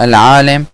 العالم